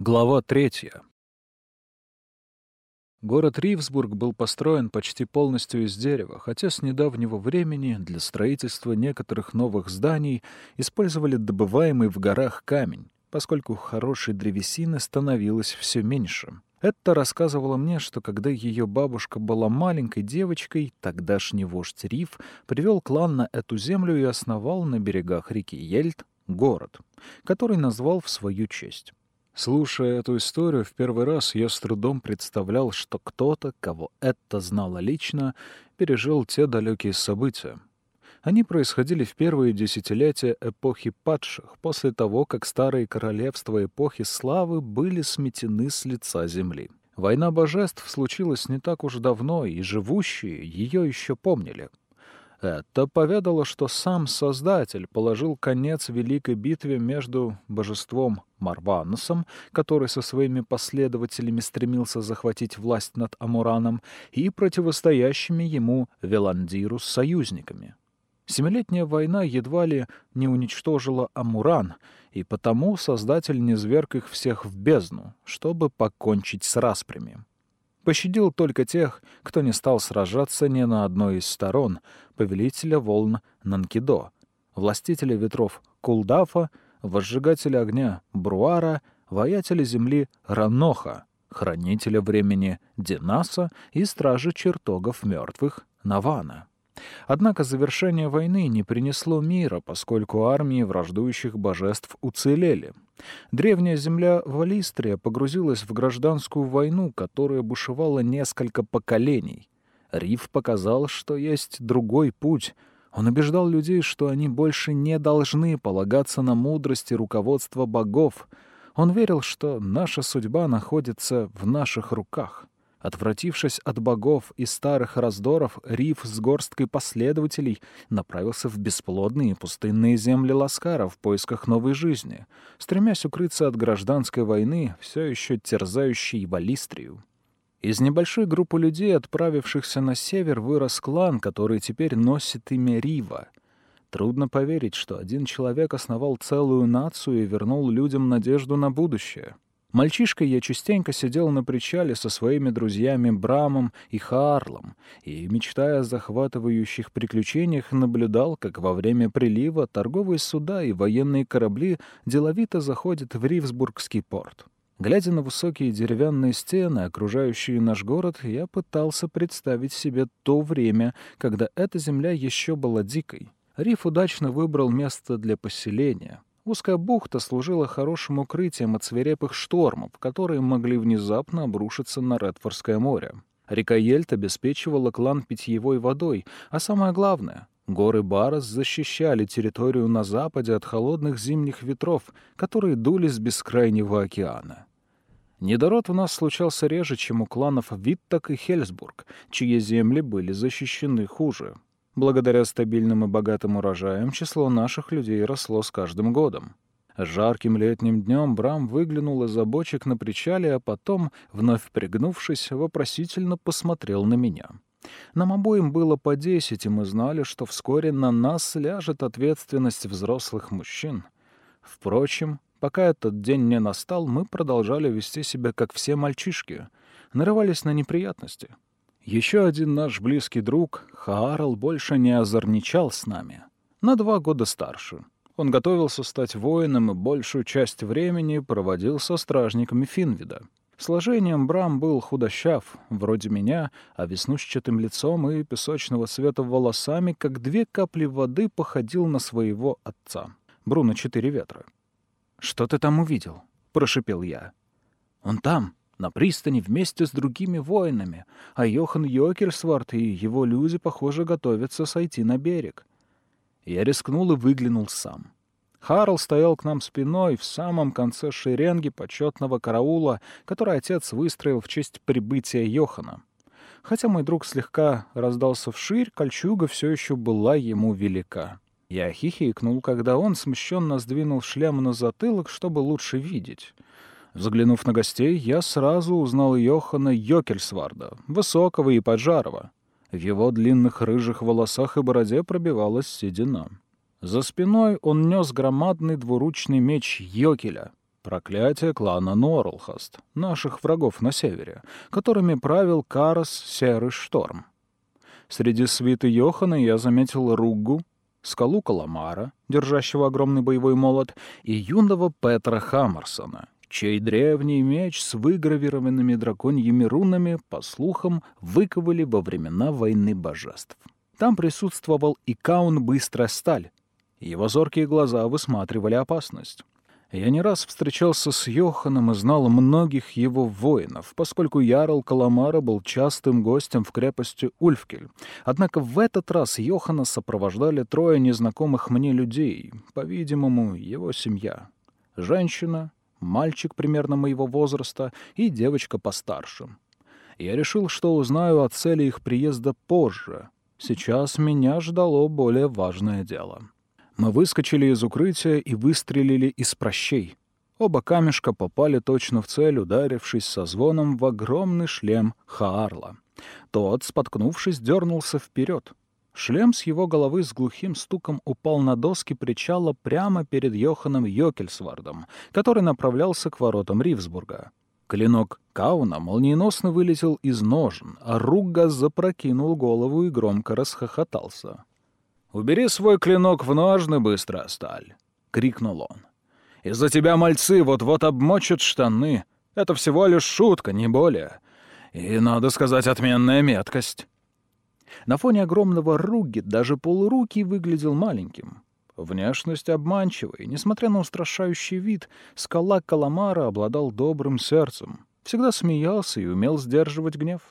Глава третья. Город Ривсбург был построен почти полностью из дерева, хотя с недавнего времени для строительства некоторых новых зданий использовали добываемый в горах камень, поскольку хорошей древесины становилось все меньше. Это рассказывала мне, что когда ее бабушка была маленькой девочкой, тогдашний вождь Рив привел клан на эту землю и основал на берегах реки Ельт город, который назвал в свою честь. Слушая эту историю в первый раз, я с трудом представлял, что кто-то, кого это знало лично, пережил те далекие события. Они происходили в первые десятилетия эпохи падших, после того, как старые королевства эпохи славы были сметены с лица земли. Война божеств случилась не так уж давно, и живущие ее еще помнили — это поведало, что сам Создатель положил конец великой битве между божеством Марванусом, который со своими последователями стремился захватить власть над Амураном, и противостоящими ему Веландиру с союзниками. Семилетняя война едва ли не уничтожила Амуран, и потому Создатель низверг их всех в бездну, чтобы покончить с распрями. Пощадил только тех, кто не стал сражаться ни на одной из сторон, повелителя волн Нанкидо, властителя ветров Кулдафа, возжигателя огня Бруара, воятеля земли Раноха, хранителя времени Динаса и стража чертогов мертвых Навана. Однако завершение войны не принесло мира, поскольку армии враждующих божеств уцелели. Древняя земля Валистрия погрузилась в гражданскую войну, которая бушевала несколько поколений. Риф показал, что есть другой путь. Он убеждал людей, что они больше не должны полагаться на мудрость и руководство богов. Он верил, что наша судьба находится в наших руках. Отвратившись от богов и старых раздоров, Риф с горсткой последователей направился в бесплодные пустынные земли Ласкара в поисках новой жизни, стремясь укрыться от гражданской войны, все еще терзающей Валистрию. Из небольшой группы людей, отправившихся на север, вырос клан, который теперь носит имя Рива. Трудно поверить, что один человек основал целую нацию и вернул людям надежду на будущее. Мальчишкой я частенько сидел на причале со своими друзьями Брамом и Харлом и, мечтая о захватывающих приключениях, наблюдал, как во время прилива торговые суда и военные корабли деловито заходят в Ривсбургский порт. Глядя на высокие деревянные стены, окружающие наш город, я пытался представить себе то время, когда эта земля еще была дикой. Риф удачно выбрал место для поселения — Узкая бухта служила хорошим укрытием от свирепых штормов, которые могли внезапно обрушиться на Редфордское море. Река Ельт обеспечивала клан питьевой водой, а самое главное — горы Барос защищали территорию на западе от холодных зимних ветров, которые дули с бескрайнего океана. Недород у нас случался реже, чем у кланов Виттак и Хельсбург, чьи земли были защищены хуже. Благодаря стабильным и богатым урожаям число наших людей росло с каждым годом. Жарким летним днем Брам выглянул из-за бочек на причале, а потом, вновь пригнувшись, вопросительно посмотрел на меня. Нам обоим было по десять, и мы знали, что вскоре на нас ляжет ответственность взрослых мужчин. Впрочем, пока этот день не настал, мы продолжали вести себя, как все мальчишки, нарывались на неприятности — еще один наш близкий друг, Хаарл, больше не озорничал с нами. На два года старше. Он готовился стать воином и большую часть времени проводил со стражниками Финвида. Сложением Брам был худощав, вроде меня, а веснушчатым лицом и песочного цвета волосами, как две капли воды, походил на своего отца. Бруно Четыре Ветра. «Что ты там увидел?» — прошипел я. «Он там», на пристани вместе с другими воинами, а Йохан Йокерсвард и его люди, похоже, готовятся сойти на берег. Я рискнул и выглянул сам. Харл стоял к нам спиной в самом конце шеренги почетного караула, который отец выстроил в честь прибытия Йохана. Хотя мой друг слегка раздался вширь, кольчуга все еще была ему велика. Я хихикнул, когда он смущенно сдвинул шлем на затылок, чтобы лучше видеть. Взглянув на гостей, я сразу узнал Йохана Йокельсварда, высокого и поджарого. В его длинных рыжих волосах и бороде пробивалась седина. За спиной он нес громадный двуручный меч Йокеля, Проклятие клана Норлхаст, наших врагов на севере, которыми правил Карас Серый Шторм. Среди свиты Йохана я заметил Руггу, скалу Каламара, держащего огромный боевой молот, и юного Петра Хаммерсона, чей древний меч с выгравированными драконьими рунами, по слухам, выковали во времена войны божеств. Там присутствовал и Каун Быстрая Сталь. Его зоркие глаза высматривали опасность. Я не раз встречался с Йоханом и знал многих его воинов, поскольку Ярл Каламара был частым гостем в крепости Ульфкель. Однако в этот раз Йохана сопровождали трое незнакомых мне людей, по-видимому, его семья. Женщина, мальчик примерно моего возраста и девочка постарше. Я решил, что узнаю о цели их приезда позже. Сейчас меня ждало более важное дело. Мы выскочили из укрытия и выстрелили из прощей. Оба камешка попали точно в цель, ударившись со звоном в огромный шлем Хаарла. Тот, споткнувшись, дернулся вперед. Шлем с его головы с глухим стуком упал на доски причала прямо перед Йоханом Йокельсвардом, который направлялся к воротам Ривсбурга. Клинок Кауна молниеносно вылетел из ножен, а Ругга запрокинул голову и громко расхохотался. «Убери свой клинок в ножны, быстро, сталь!» — крикнул он. «Из-за тебя мальцы вот-вот обмочат штаны. Это всего лишь шутка, не более. И, надо сказать, отменная меткость». На фоне огромного руги даже полурукий выглядел маленьким. Внешность обманчивая, несмотря на устрашающий вид, скала Каламара обладал добрым сердцем, всегда смеялся и умел сдерживать гнев.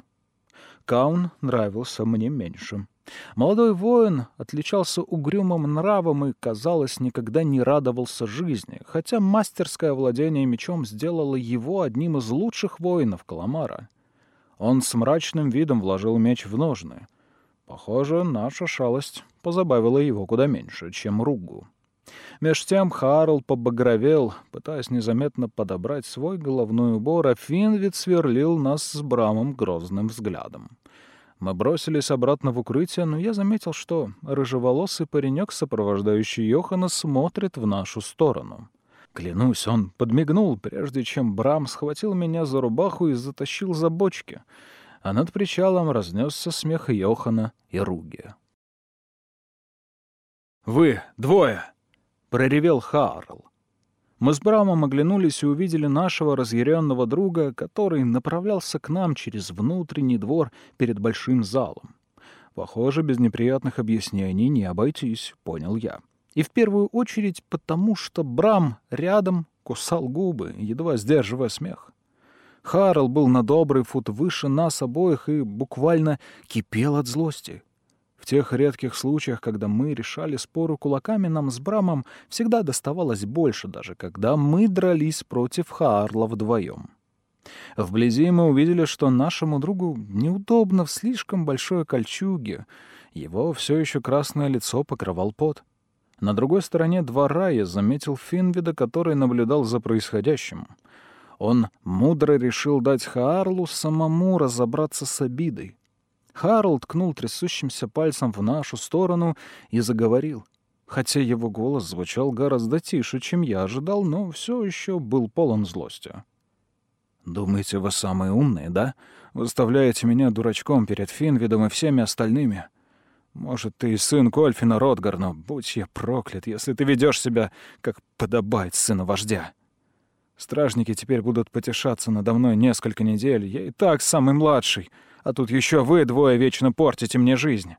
Каун нравился мне меньше. Молодой воин отличался угрюмым нравом и, казалось, никогда не радовался жизни, хотя мастерское владение мечом сделало его одним из лучших воинов Каламара. Он с мрачным видом вложил меч в ножны. Похоже, наша шалость позабавила его куда меньше, чем Ругу. Меж тем Харл побагровел, пытаясь незаметно подобрать свой головной убор, а Финвид сверлил нас с Брамом грозным взглядом. Мы бросились обратно в укрытие, но я заметил, что рыжеволосый паренек, сопровождающий Йохана, смотрит в нашу сторону. Клянусь, он подмигнул, прежде чем Брам схватил меня за рубаху и затащил за бочки, а над причалом разнесся смех Йохана и Руги. «Вы двое!» — проревел Харл. Мы с Брамом оглянулись и увидели нашего разъяренного друга, который направлялся к нам через внутренний двор перед большим залом. Похоже, без неприятных объяснений не обойтись, понял я. И в первую очередь потому, что Брам рядом кусал губы, едва сдерживая смех. Харл был на добрый фут выше нас обоих и буквально кипел от злости. В тех редких случаях, когда мы решали споры кулаками, нам с Брамом всегда доставалось больше, даже когда мы дрались против Хаарла вдвоем. Вблизи мы увидели, что нашему другу неудобно в слишком большой кольчуге. Его все еще красное лицо покрывал пот. На другой стороне двора я заметил Финвида, который наблюдал за происходящим. Он мудро решил дать Хаарлу самому разобраться с обидой. Харл ткнул трясущимся пальцем в нашу сторону и заговорил. Хотя его голос звучал гораздо тише, чем я ожидал, но все еще был полон злости. «Думаете, вы самые умные, да? Выставляете меня дурачком перед Финвидом и всеми остальными. Может, ты и сын Кольфина Ротгарна, будь я проклят, если ты ведешь себя, как подобает сына вождя. Стражники теперь будут потешаться надо мной несколько недель, я и так самый младший» а тут еще вы двое вечно портите мне жизнь».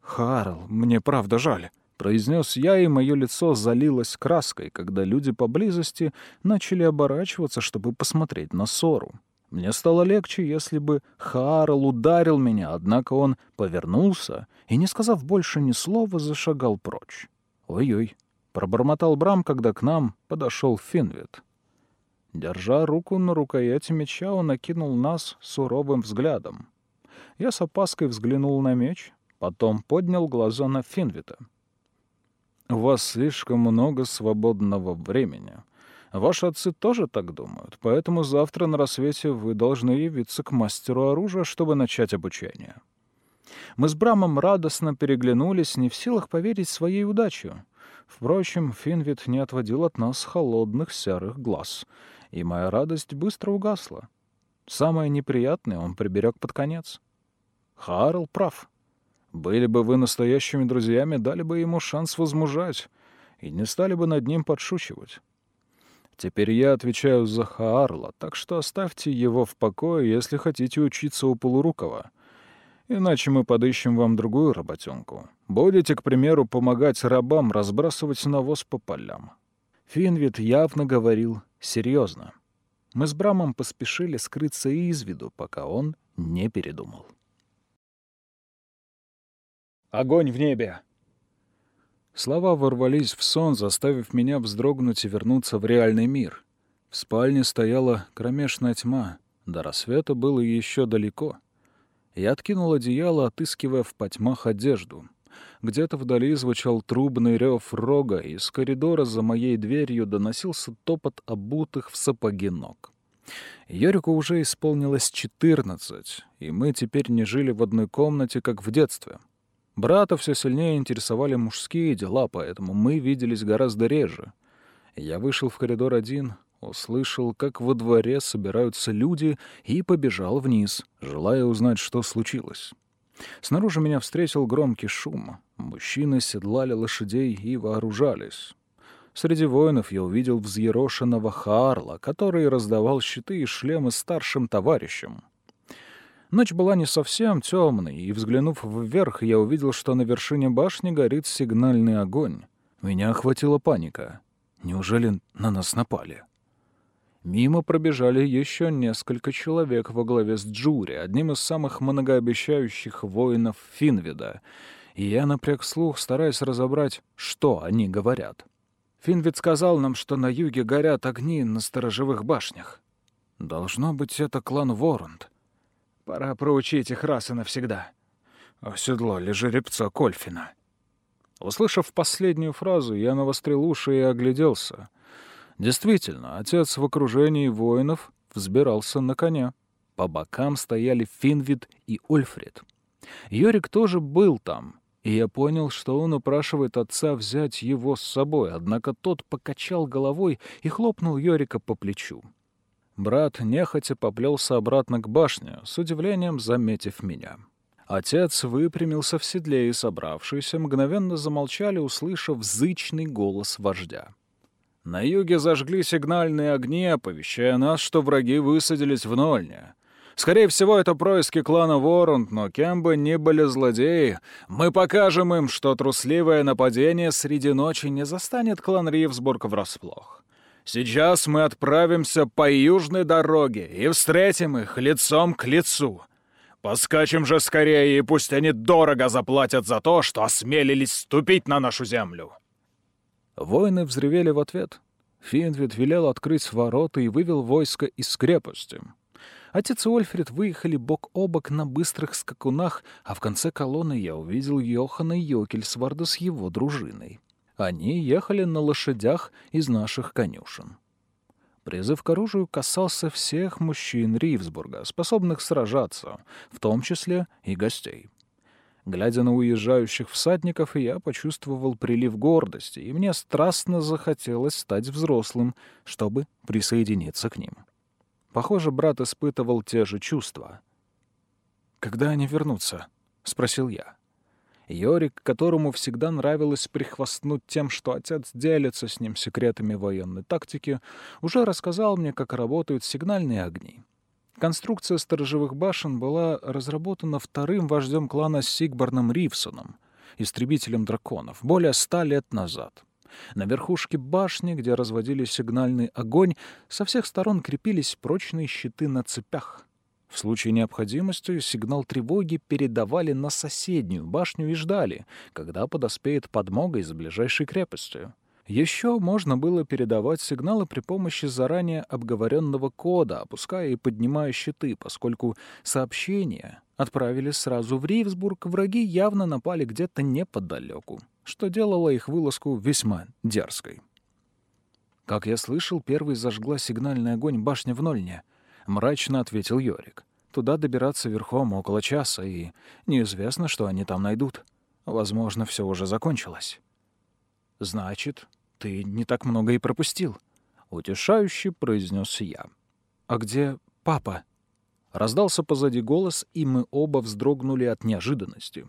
«Харл, мне правда жаль», — произнес я, и мое лицо залилось краской, когда люди поблизости начали оборачиваться, чтобы посмотреть на ссору. Мне стало легче, если бы Харл ударил меня, однако он повернулся и, не сказав больше ни слова, зашагал прочь. «Ой-ой», — пробормотал Брам, когда к нам подошел Финвит. Держа руку на рукояти меча, он окинул нас суровым взглядом. Я с опаской взглянул на меч, потом поднял глаза на Финвита. «У вас слишком много свободного времени. Ваши отцы тоже так думают, поэтому завтра на рассвете вы должны явиться к мастеру оружия, чтобы начать обучение». Мы с Брамом радостно переглянулись, не в силах поверить своей удаче. Впрочем, Финвит не отводил от нас холодных серых глаз, и моя радость быстро угасла. Самое неприятное он приберег под конец. Харл прав. Были бы вы настоящими друзьями, дали бы ему шанс возмужать и не стали бы над ним подшучивать. Теперь я отвечаю за Хаарла, так что оставьте его в покое, если хотите учиться у Полурукова. Иначе мы подыщем вам другую работенку. Будете, к примеру, помогать рабам разбрасывать навоз по полям». Финвит явно говорил серьезно. Мы с Брамом поспешили скрыться из виду, пока он не передумал. «Огонь в небе!» Слова ворвались в сон, заставив меня вздрогнуть и вернуться в реальный мир. В спальне стояла кромешная тьма. До рассвета было еще далеко. Я откинул одеяло, отыскивая в потьмах одежду. Где-то вдали звучал трубный рев рога, и из коридора за моей дверью доносился топот обутых в сапоги ног. Йорику уже исполнилось четырнадцать, и мы теперь не жили в одной комнате, как в детстве. Брата все сильнее интересовали мужские дела, поэтому мы виделись гораздо реже. Я вышел в коридор один, услышал, как во дворе собираются люди, и побежал вниз, желая узнать, что случилось. Снаружи меня встретил громкий шум. Мужчины седлали лошадей и вооружались. Среди воинов я увидел взъерошенного Хаарла, который раздавал щиты и шлемы старшим товарищам. Ночь была не совсем темной, и, взглянув вверх, я увидел, что на вершине башни горит сигнальный огонь. Меня охватила паника. Неужели на нас напали? Мимо пробежали еще несколько человек во главе с Джури, одним из самых многообещающих воинов Финвида, и я напряг слух, стараясь разобрать, что они говорят. Финвид сказал нам, что на юге горят огни на сторожевых башнях. Должно быть, это клан Ворунд. Пора проучить их раз и навсегда. Оседлали жеребца Кольфина. Услышав последнюю фразу, я навострил уши и огляделся. Действительно, отец в окружении воинов взбирался на коня. По бокам стояли Финвид и Ольфред. Йорик тоже был там, и я понял, что он упрашивает отца взять его с собой, однако тот покачал головой и хлопнул Йорика по плечу. Брат нехотя поплелся обратно к башне, с удивлением заметив меня. Отец выпрямился в седле, и собравшиеся мгновенно замолчали, услышав зычный голос вождя. На юге зажгли сигнальные огни, оповещая нас, что враги высадились в Нольне. Скорее всего, это происки клана Ворунд, но кем бы ни были злодеи, мы покажем им, что трусливое нападение среди ночи не застанет клан Ривсбург врасплох. Сейчас мы отправимся по южной дороге и встретим их лицом к лицу. Поскачем же скорее, и пусть они дорого заплатят за то, что осмелились ступить на нашу землю». Воины взревели в ответ. Финдвид велел открыть ворота и вывел войско из крепости. Отец и Ольфред выехали бок о бок на быстрых скакунах, а в конце колонны я увидел Йохана Йокельсварда с его дружиной. Они ехали на лошадях из наших конюшен. Призыв к оружию касался всех мужчин Ривсбурга, способных сражаться, в том числе и гостей. Глядя на уезжающих всадников, я почувствовал прилив гордости, и мне страстно захотелось стать взрослым, чтобы присоединиться к ним. Похоже, брат испытывал те же чувства. «Когда они вернутся?» — спросил я. Йорик, которому всегда нравилось прихвастнуть тем, что отец делится с ним секретами военной тактики, уже рассказал мне, как работают сигнальные огни. Конструкция сторожевых башен была разработана вторым вождем клана Сигбарном Ривсоном, истребителем драконов, более ста лет назад. На верхушке башни, где разводили сигнальный огонь, со всех сторон крепились прочные щиты на цепях — в случае необходимости сигнал тревоги передавали на соседнюю башню и ждали, когда подоспеет подмога из ближайшей крепости. Еще можно было передавать сигналы при помощи заранее обговоренного кода, опуская и поднимая щиты, поскольку сообщения отправились сразу в Ривсбург, враги явно напали где-то неподалеку, что делало их вылазку весьма дерзкой. Как я слышал, первый зажгла сигнальный огонь башня в Нольне —— мрачно ответил Йорик. «Туда добираться верхом около часа, и неизвестно, что они там найдут. Возможно, все уже закончилось». Значит, ты не так много и пропустил. Утешающе произнес я. А где папа? Раздался позади голос, и мы оба вздрогнули от неожиданности.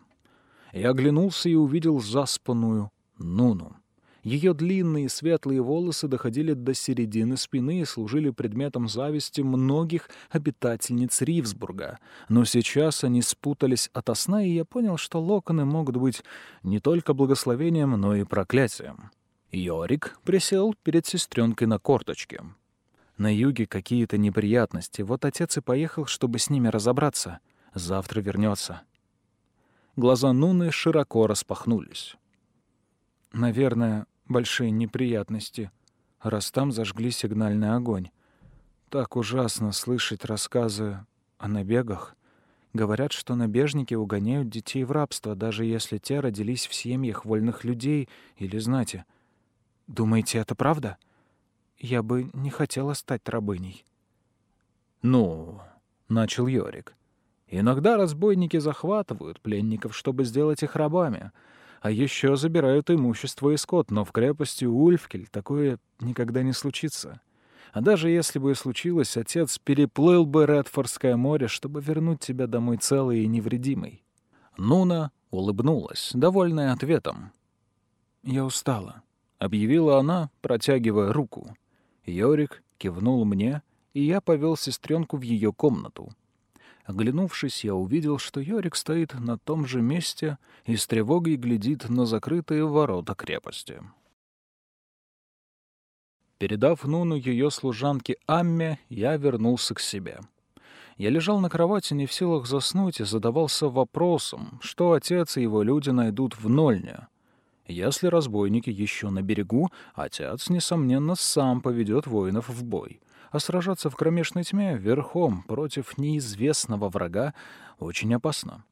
Я оглянулся и увидел заспанную Нуну. Ее длинные светлые волосы доходили до середины спины и служили предметом зависти многих обитательниц Ривсбурга. Но сейчас они спутались ото сна, и я понял, что локоны могут быть не только благословением, но и проклятием. Йорик присел перед сестренкой на корточке. На юге какие-то неприятности. Вот отец и поехал, чтобы с ними разобраться. Завтра вернется. Глаза Нуны широко распахнулись. Наверное, большие неприятности, раз там зажгли сигнальный огонь. Так ужасно слышать рассказы о набегах. Говорят, что набежники угоняют детей в рабство, даже если те родились в семьях вольных людей или знати. Думаете, это правда? Я бы не хотела стать рабыней. «Ну...» — начал Йорик. «Иногда разбойники захватывают пленников, чтобы сделать их рабами, а еще забирают имущество и скот, но в крепости Ульфкель такое никогда не случится. А даже если бы и случилось, отец переплыл бы Редфордское море, чтобы вернуть тебя домой целой и невредимой. Нуна улыбнулась, довольная ответом. «Я устала», — объявила она, протягивая руку. Йорик кивнул мне, и я повел сестренку в ее комнату. Оглянувшись, я увидел, что Йорик стоит на том же месте и с тревогой глядит на закрытые ворота крепости. Передав Нуну ее служанке Амме, я вернулся к себе. Я лежал на кровати не в силах заснуть и задавался вопросом, что отец и его люди найдут в Нольне. Если разбойники еще на берегу, отец, несомненно, сам поведет воинов в бой — а сражаться в кромешной тьме верхом против неизвестного врага очень опасно.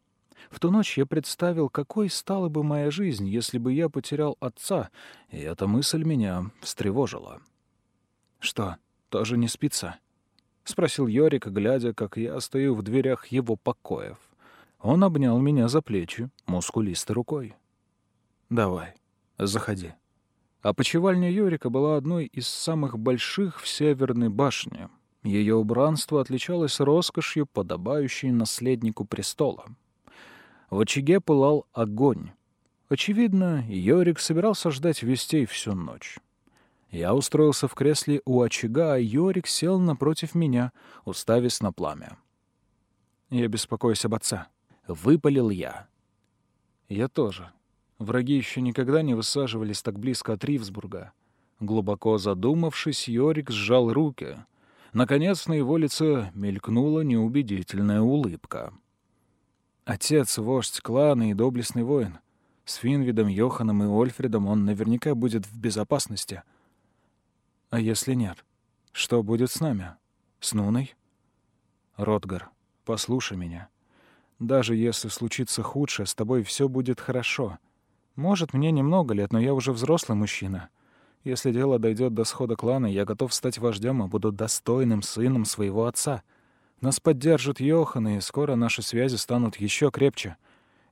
В ту ночь я представил, какой стала бы моя жизнь, если бы я потерял отца, и эта мысль меня встревожила. «Что, тоже не спится?» — спросил Йорик, глядя, как я стою в дверях его покоев. Он обнял меня за плечи, мускулистой рукой. «Давай, заходи». Опочивальня Йорика была одной из самых больших в Северной башне. Ее убранство отличалось роскошью, подобающей наследнику престола. В очаге пылал огонь. Очевидно, Йорик собирался ждать вестей всю ночь. Я устроился в кресле у очага, а Йорик сел напротив меня, уставясь на пламя. «Я беспокоюсь об отца», — выпалил я. «Я тоже», Враги еще никогда не высаживались так близко от Ривсбурга. Глубоко задумавшись, Йорик сжал руки. Наконец на его лице мелькнула неубедительная улыбка. Отец — вождь клана и доблестный воин. С Финвидом, Йоханом и Ольфредом он наверняка будет в безопасности. А если нет? Что будет с нами? С Нуной? Ротгар, послушай меня. Даже если случится худшее, с тобой все будет хорошо — может, мне немного лет, но я уже взрослый мужчина. Если дело дойдет до схода клана, я готов стать вождем и буду достойным сыном своего отца. Нас поддержит Йохан, и скоро наши связи станут еще крепче.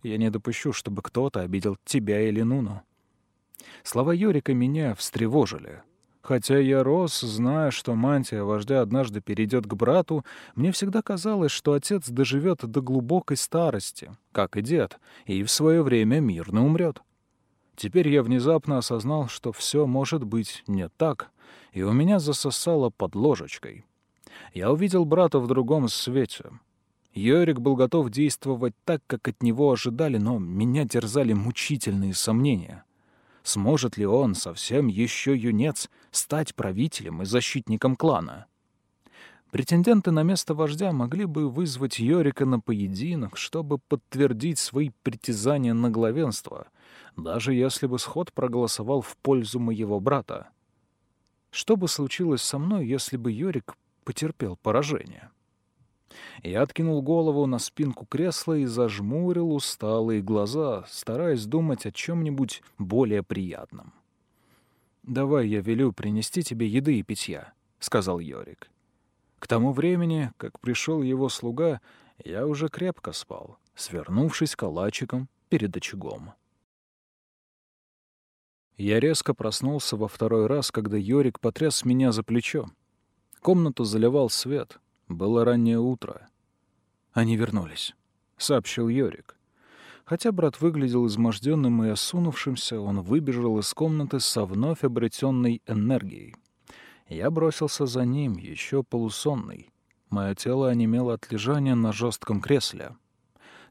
Я не допущу, чтобы кто-то обидел тебя или Нуну. Слова Юрика меня встревожили. Хотя я рос, зная, что мантия вождя однажды перейдет к брату, мне всегда казалось, что отец доживет до глубокой старости, как и дед, и в свое время мирно умрет. Теперь я внезапно осознал, что все может быть не так, и у меня засосало под ложечкой. Я увидел брата в другом свете. Йорик был готов действовать так, как от него ожидали, но меня терзали мучительные сомнения. Сможет ли он, совсем еще юнец, стать правителем и защитником клана? Претенденты на место вождя могли бы вызвать Йорика на поединок, чтобы подтвердить свои притязания на главенство, даже если бы сход проголосовал в пользу моего брата. Что бы случилось со мной, если бы Йорик потерпел поражение? Я откинул голову на спинку кресла и зажмурил усталые глаза, стараясь думать о чем-нибудь более приятном. «Давай я велю принести тебе еды и питья», — сказал Йорик. К тому времени, как пришел его слуга, я уже крепко спал, свернувшись калачиком перед очагом. Я резко проснулся во второй раз, когда Йорик потряс меня за плечо. Комнату заливал свет. Было раннее утро. «Они вернулись», — сообщил Йорик. Хотя брат выглядел изможденным и осунувшимся, он выбежал из комнаты со вновь обретенной энергией. Я бросился за ним, еще полусонный. Мое тело онемело от лежания на жестком кресле.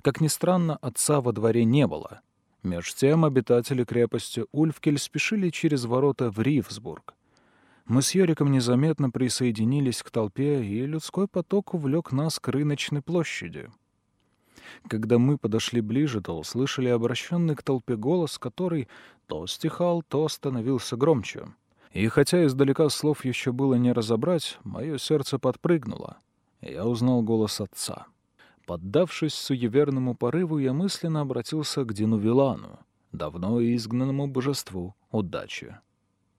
Как ни странно, отца во дворе не было. Меж тем обитатели крепости Ульфкель спешили через ворота в Ривсбург. Мы с Йориком незаметно присоединились к толпе, и людской поток увлек нас к рыночной площади. Когда мы подошли ближе, то услышали обращенный к толпе голос, который то стихал, то становился громче. И хотя издалека слов еще было не разобрать, мое сердце подпрыгнуло. Я узнал голос отца. Поддавшись суеверному порыву, я мысленно обратился к Дину Вилану, давно изгнанному божеству удачи,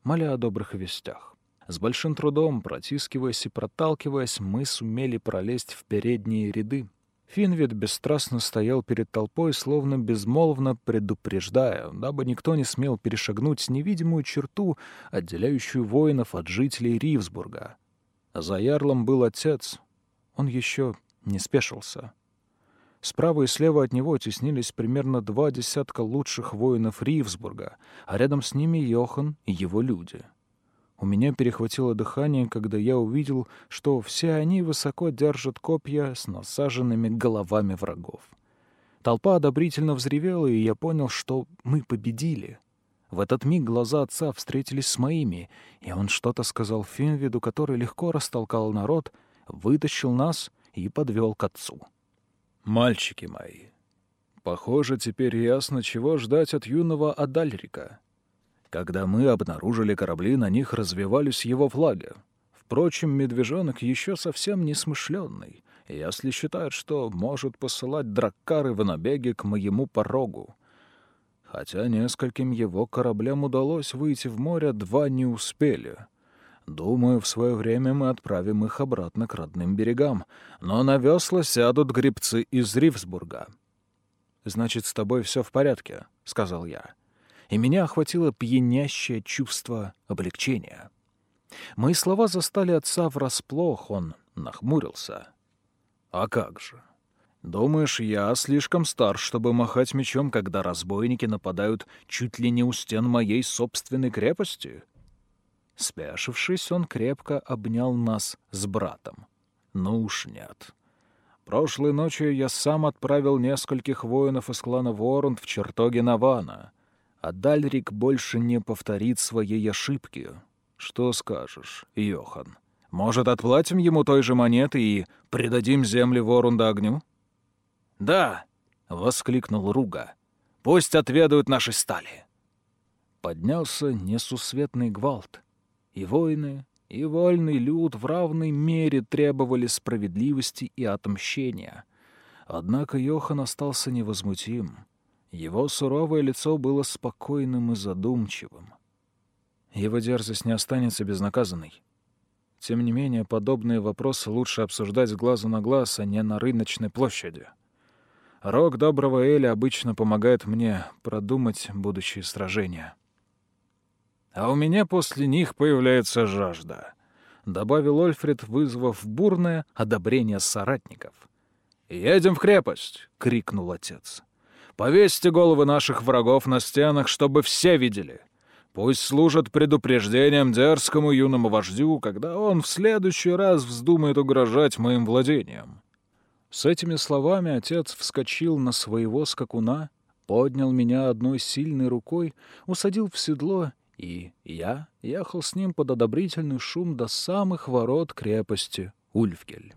моля о добрых вестях. С большим трудом, протискиваясь и проталкиваясь, мы сумели пролезть в передние ряды. Финвид бесстрастно стоял перед толпой, словно безмолвно предупреждая, дабы никто не смел перешагнуть невидимую черту, отделяющую воинов от жителей Ривсбурга. За ярлом был отец. Он еще не спешился. Справа и слева от него теснились примерно два десятка лучших воинов Ривсбурга, а рядом с ними Йохан и его люди. У меня перехватило дыхание, когда я увидел, что все они высоко держат копья с насаженными головами врагов. Толпа одобрительно взревела, и я понял, что мы победили. В этот миг глаза отца встретились с моими, и он что-то сказал Финвиду, который легко растолкал народ, вытащил нас и подвел к отцу. «Мальчики мои, похоже, теперь ясно, чего ждать от юного Адальрика. Когда мы обнаружили корабли, на них развивались его флаги. Впрочем, медвежонок еще совсем не смышленный, если считает, что может посылать драккары в набеги к моему порогу. Хотя нескольким его кораблям удалось выйти в море, два не успели — Думаю, в свое время мы отправим их обратно к родным берегам, но на весла сядут грибцы из Ривсбурга. «Значит, с тобой все в порядке», — сказал я. И меня охватило пьянящее чувство облегчения. Мои слова застали отца врасплох, он нахмурился. «А как же? Думаешь, я слишком стар, чтобы махать мечом, когда разбойники нападают чуть ли не у стен моей собственной крепости?» Спешившись, он крепко обнял нас с братом. Ну уж нет. Прошлой ночью я сам отправил нескольких воинов из клана Ворунд в чертоги Навана, а Дальрик больше не повторит своей ошибки. Что скажешь, Йохан? Может, отплатим ему той же монеты и предадим земли Ворунда огню? «Да!» — воскликнул Руга. «Пусть отведают наши стали!» Поднялся несусветный гвалт — и воины, и вольный люд в равной мере требовали справедливости и отмщения. Однако Йохан остался невозмутим. Его суровое лицо было спокойным и задумчивым. Его дерзость не останется безнаказанной. Тем не менее, подобные вопросы лучше обсуждать с глазу на глаз, а не на рыночной площади. Рог доброго Эля обычно помогает мне продумать будущие сражения а у меня после них появляется жажда», — добавил Ольфред, вызвав бурное одобрение соратников. «Едем в крепость!» — крикнул отец. «Повесьте головы наших врагов на стенах, чтобы все видели. Пусть служат предупреждением дерзкому юному вождю, когда он в следующий раз вздумает угрожать моим владениям». С этими словами отец вскочил на своего скакуна, поднял меня одной сильной рукой, усадил в седло и я ехал с ним под одобрительный шум до самых ворот крепости Ульфгель.